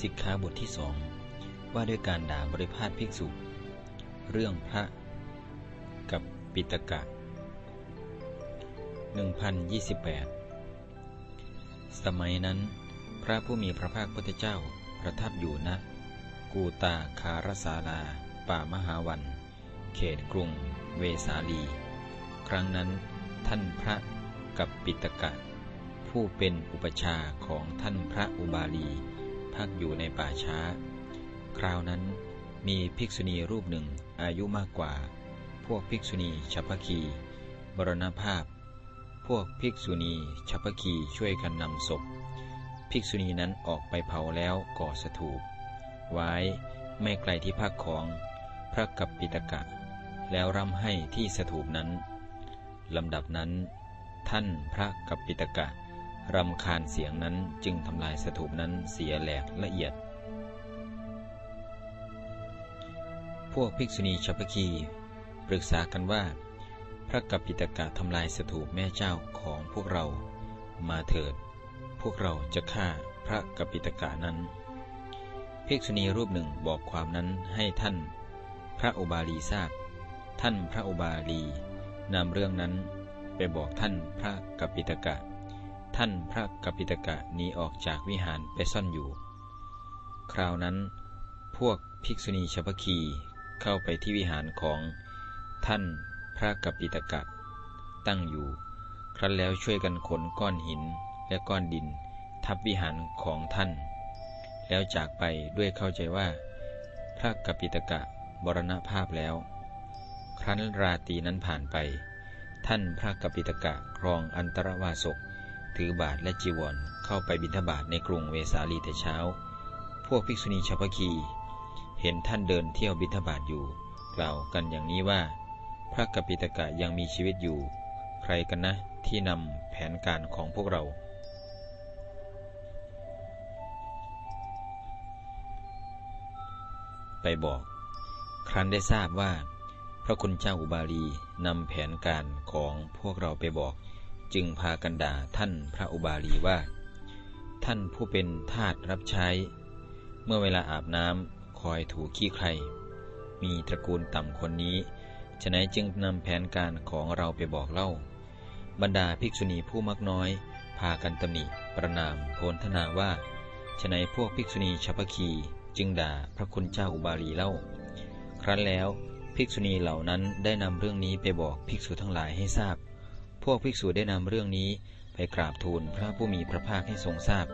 สิกขาบทที่สองว่าด้วยการด่าบริพาทภิกษุ เรื่องพระกับปิตกะ 1028 สมัยนั้น พระผู้มีพระภาคพุทธเจ้าประทับอยู่ณนะกูตาคารสาลา ป่ามหาวัน เขตกรุง เวสาลี ครั้งนั้นท่านพระกับปิตกะ ผู้เป็นอุปชาของท่านพระอุบาลี พักอยู่ในป่าช้า คราวนั้นมีภิกษุณีรูปหนึ่งอายุมากกว่า พวกภิกษุณีฉัพคีมรณภาพ พวกภิกษุณีฉัพพคีช่วยกันนำศพ ภิกษุณีนั้นออกไปเผาแล้วก่อสถูป ไว้ไม่ไกลที่พักของพระกัปปิตกะ แล้วร่ำให้ที่สถูปนั้นลำดับนั้น ท่านพระกัปปิตกะ รำคาญเสียงนั้นจึงทำลายสถูปนั้นเสียแหลกละเอียด พวกภิกษุณีชัพคีปรึกษากันว่า พระกัปปิตกะทำลายสถูปแม่เจ้าของพวกเรามาเถิด พวกเราจะฆ่าพระกัปปิตกะนั้น ภิกษุณีรูปหนึ่งบอกความนั้นให้ท่าน พระอุบาลีทราบ ท่านพระอุบาลีนำเรื่องนั้นไปบอกท่านพระกัปปิตกะ ท่านพระกัปปิตกะหนีออกจากวิหารไปซ่อนอยู่ คราวนั้น พวกภิกษุณีชาวพคีเข้าไปที่วิหารของท่านพระกัปปิตกะตั้งอยู่ ครั้นแล้วช่วยกันขนก้อนหินและก้อนดิน ทับวิหารของท่าน แล้วจากไปด้วยเข้าใจว่า พระกัปปิตกะบรณภาพแล้ว ครั้นราตีนั้นผ่านไป ท่านพระกัปปิตกะครองอันตรวาสก ถือบาทและจีวรเข้าไปบิณฑบาตในกรุงเวสาลีแต่เช้า พวกภิกษุณีชาวพคี เห็นท่านเดินเที่ยวบิณฑบาตอยู่ กล่าวกันอย่างนี้ว่า พระกปิตกะยังมีชีวิตอยู่ ใครกันนะที่นำแผนการของพวกเรา ไปบอก ครั้นได้ทราบว่า พระคุณเจ้าอุบาลีนำแผนการของพวกเราไปบอก จึงพากันด่าท่านพระอุบาลีว่า ท่านผู้เป็นทาสรับใช้ เมื่อเวลาอาบน้ำคอยถูขี้ใคร มีตระกูลต่ำคนนี้ฉะนั้นจึงนำแผนการของเราไปบอกเล่า บรรดาภิกษุณีผู้มักน้อย พากันตำหนิประนามโพนธนาว่าฉะนั้นพวกภิกษุณีชัพคีจึงด่าพระคุณเจ้าอุบาลีเล่า ครั้นแล้วภิกษุณีเหล่านั้นได้นำเรื่องนี้ไปบอกภิกษุทั้งหลายให้ทราบ พวกภิกษุได้นำเรื่องนี้ไปกราบทูลพระผู้มีพระภาคให้ทรงทราบ